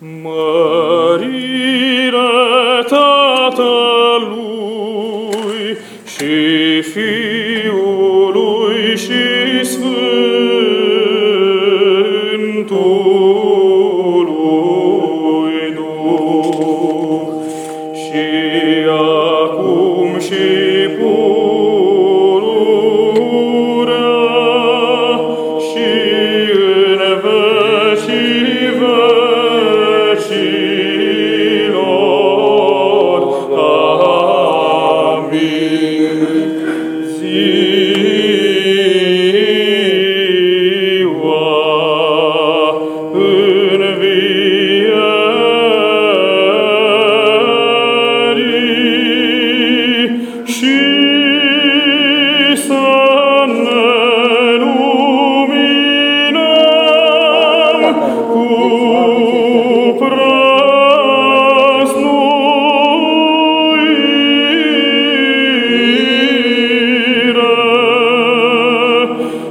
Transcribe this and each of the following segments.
Mărire Tatălui și Fiului și Sfântului Duh. Și acum și she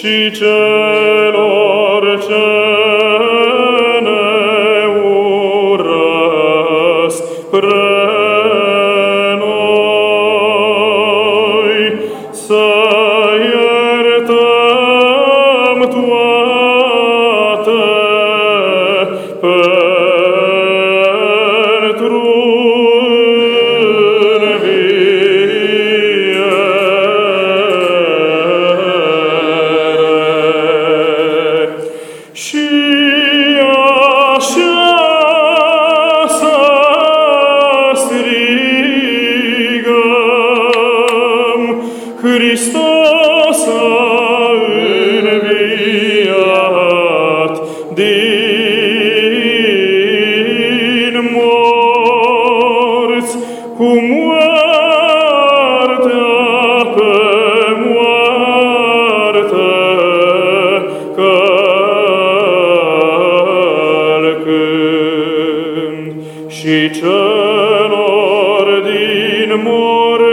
și celor ce ne urăsc pre noi, să iertăm toate strigăm, Hristos a înviat din morți, cu moartea moarte călcând. Și celor din mormânturi